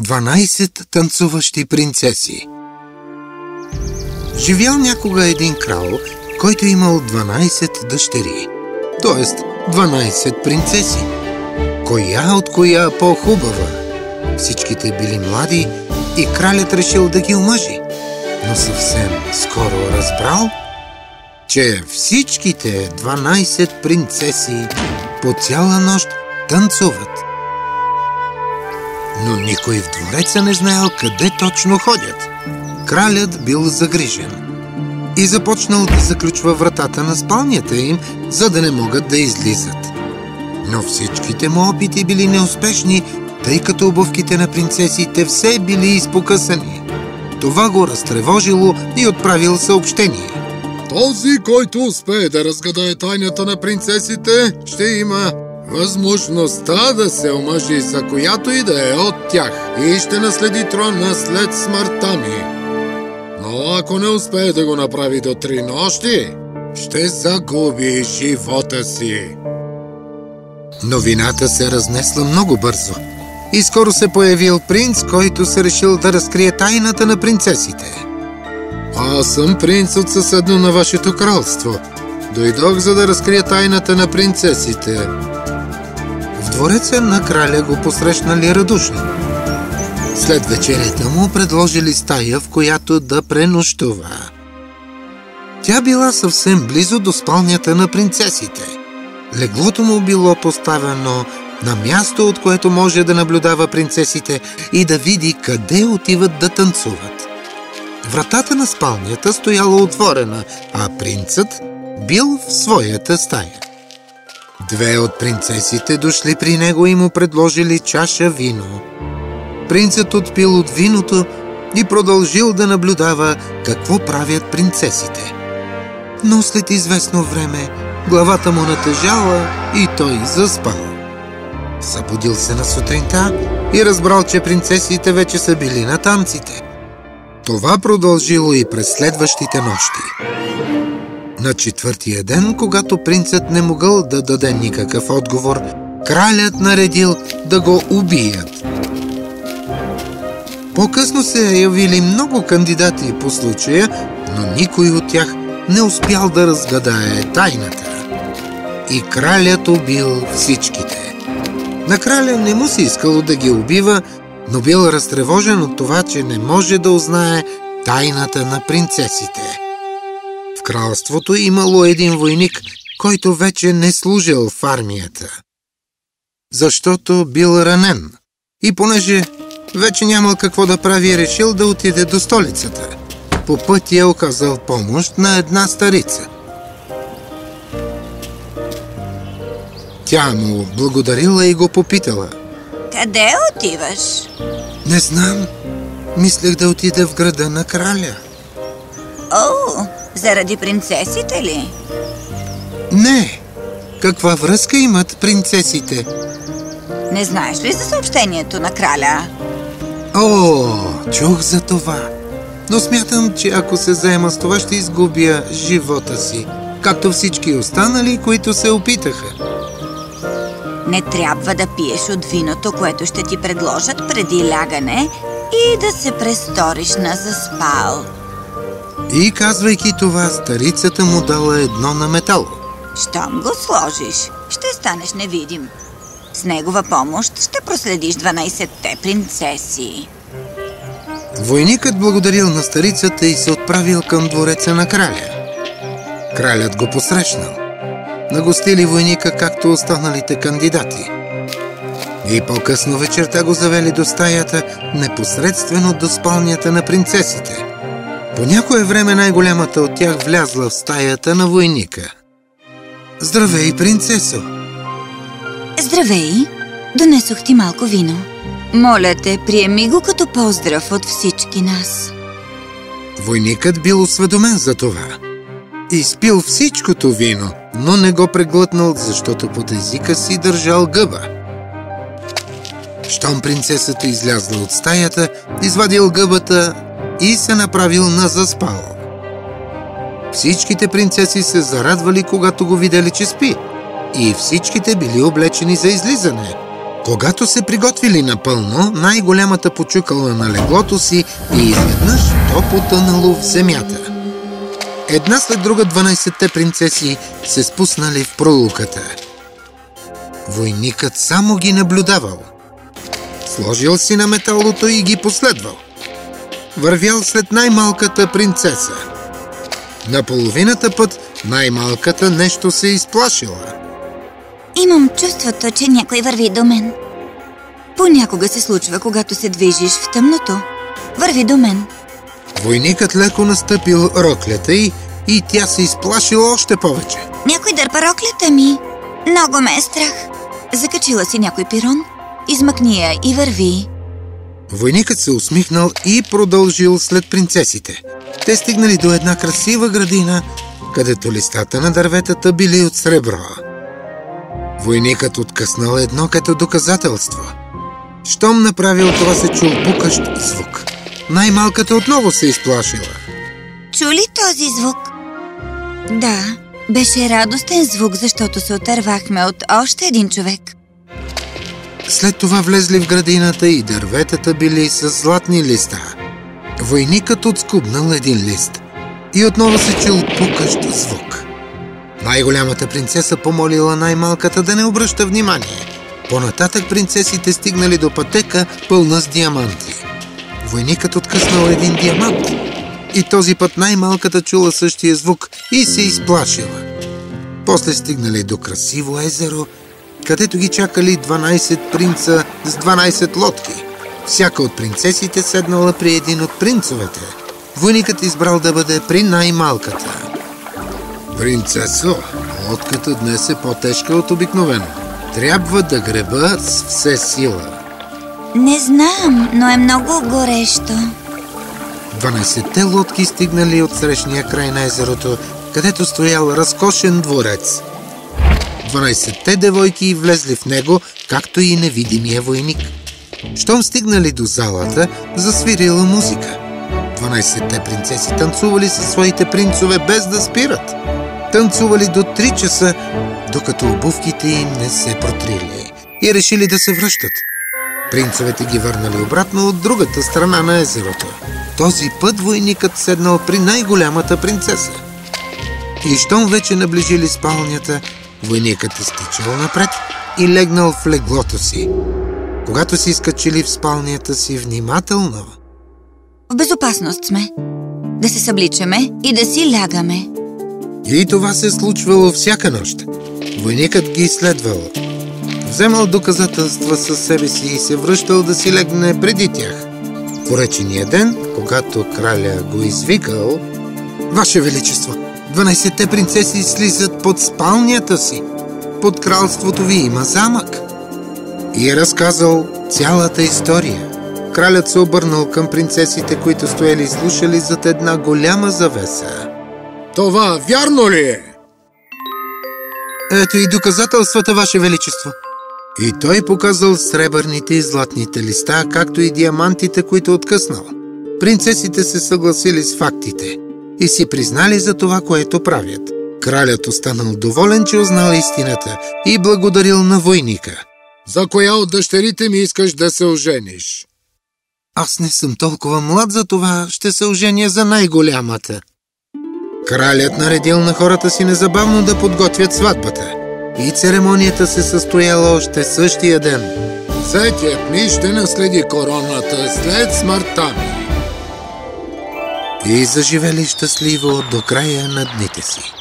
12 танцуващи принцеси Живял някога един крал, който имал 12 дъщери, т.е. 12 принцеси. Коя от коя по-хубава? Всичките били млади и кралят решил да ги омъжи. Но съвсем скоро разбрал, че всичките 12 принцеси по цяла нощ танцуват. Но никой в двореца не знаел къде точно ходят. Кралят бил загрижен и започнал да заключва вратата на спалнята им, за да не могат да излизат. Но всичките му опити били неуспешни, тъй като обувките на принцесите все били изпокъсани. Това го разтревожило и отправил съобщение. Този, който успее да разгадае тайната на принцесите, ще има възможността да се омъжи за която и да е от тях и ще наследи трона след смъртта ми. Но ако не успее да го направи до три нощи, ще загуби живота си. Новината се разнесла много бързо и скоро се появил принц, който се решил да разкрие тайната на принцесите. Аз съм принц от съседно на вашето кралство. Дойдох, за да разкрия тайната на принцесите. В двореца на краля го посрещнали радушно. След вечерята му предложили стая, в която да пренощува. Тя била съвсем близо до спалнята на принцесите. Леглото му било поставено на място, от което може да наблюдава принцесите и да види къде отиват да танцуват. Вратата на спалнята стояла отворена, а принцът бил в своята стая. Две от принцесите дошли при него и му предложили чаша вино. Принцът отпил от виното и продължил да наблюдава какво правят принцесите. Но след известно време главата му натъжала и той заспал. Събудил се на сутринта и разбрал, че принцесите вече са били на танците. Това продължило и през следващите нощи. На четвъртия ден, когато принцът не могъл да даде никакъв отговор, кралят наредил да го убият. По-късно се явили много кандидати по случая, но никой от тях не успял да разгадае тайната. И кралят убил всичките. На краля не му се искало да ги убива, но бил разтревожен от това, че не може да узнае тайната на принцесите. В кралството имало един войник, който вече не служил в армията. Защото бил ранен. И понеже вече нямал какво да прави, решил да отиде до столицата. По пътя е оказал помощ на една старица. Тя му благодарила и го попитала – къде отиваш? Не знам. Мислех да отида в града на краля. О, заради принцесите ли? Не. Каква връзка имат принцесите? Не знаеш ли за съобщението на краля? О, чух за това. Но смятам, че ако се заема с това, ще изгубя живота си. Както всички останали, които се опитаха. Не трябва да пиеш от виното, което ще ти предложат преди лягане и да се престориш на заспал. И казвайки това, старицата му дала едно на метал. Щом го сложиш, ще станеш невидим. С негова помощ ще проследиш 12-те принцеси. Войникът благодарил на старицата и се отправил към двореца на краля. Кралят го посрещнал нагостили войника, както останалите кандидати. И по-късно вечерта го завели до стаята, непосредствено до спалнята на принцесите. По някое време най-голямата от тях влязла в стаята на войника. Здравей, принцесо! Здравей! Донесох ти малко вино. Моля те, приеми го като поздрав от всички нас. Войникът бил осведомен за това. Изпил всичкото вино, но не го преглътнал, защото под езика си държал гъба. Щом принцесата излязла от стаята, извадил гъбата и се направил на заспал. Всичките принцеси се зарадвали, когато го видели, че спи. и всичките били облечени за излизане. Когато се приготвили напълно, най-голямата почукала на леглото си и изведнъж то потънало в земята. Една след друга 12-те принцеси се спуснали в пролуката. Войникът само ги наблюдавал. Сложил си на металото и ги последвал. Вървял след най-малката принцеса. На половината път най-малката нещо се изплашила. Имам чувството, че някой върви до мен. Понякога се случва, когато се движиш в тъмното. Върви до мен. Войникът леко настъпил роклята й и тя се изплашила още повече. Някой дърпа роклята ми. Много ме е страх. Закачила си някой пирон, измъкни я и върви. Войникът се усмихнал и продължил след принцесите. Те стигнали до една красива градина, където листата на дърветата били от сребро. Войникът откъснал едно като доказателство. Щом направил това се чул пукащ звук. Най-малката отново се изплашила. Чули този звук? Да, беше радостен звук, защото се отървахме от още един човек. След това влезли в градината и дърветата били с златни листа. Войникът отскубнал един лист и отново се чул пукащ звук. Най-голямата принцеса помолила най-малката да не обръща внимание. По-нататък принцесите стигнали до пътека, пълна с диаманти. Войникът откъснал един диамант и този път най-малката чула същия звук и се изплашила. После стигнали до красиво езеро, където ги чакали 12 принца с 12 лодки. Всяка от принцесите седнала при един от принцовете. Войникът избрал да бъде при най-малката. Принцесо, лодката днес е по-тежка от обикновено. Трябва да греба с все сила. Не знам, но е много горещо. 12-те лодки стигнали от срещния край на езерото, където стоял разкошен дворец. 12-те девойки влезли в него, както и невидимия войник. Щом стигнали до залата, засвирила музика. 12-те принцеси танцували със своите принцове без да спират. Танцували до 3 часа, докато обувките им не се протрили и решили да се връщат. Принцовете ги върнали обратно от другата страна на езерото. Този път войникът седнал при най-голямата принцеса. И щом вече наближили спалнята, войникът изтичал напред и легнал в леглото си. Когато си изкачили в спалнята си внимателно, В безопасност сме. Да се събличаме и да си лягаме. и това се случвало всяка нощ. Войникът ги изследвал. Вземал доказателства със себе си и се връщал да си легне преди тях. В уречения ден, когато краля го извикал, Ваше Величество, 12-те принцеси слизат под спалнята си. Под кралството ви има замък. И е разказал цялата история. Кралят се обърнал към принцесите, които стояли и слушали зад една голяма завеса. Това вярно ли е? Ето и доказателствата, Ваше Величество. И той показал сребърните и златните листа, както и диамантите, които откъснал. Принцесите се съгласили с фактите и си признали за това, което правят. Кралят останал доволен, че узнал истината и благодарил на войника. За коя от дъщерите ми искаш да се ожениш? Аз не съм толкова млад, за това ще се оженя за най-голямата. Кралят наредил на хората си незабавно да подготвят сватбата. И церемонията се състояла още същия ден. Зетият ми ще наследи короната след смъртта ми. И заживели щастливо до края на дните си.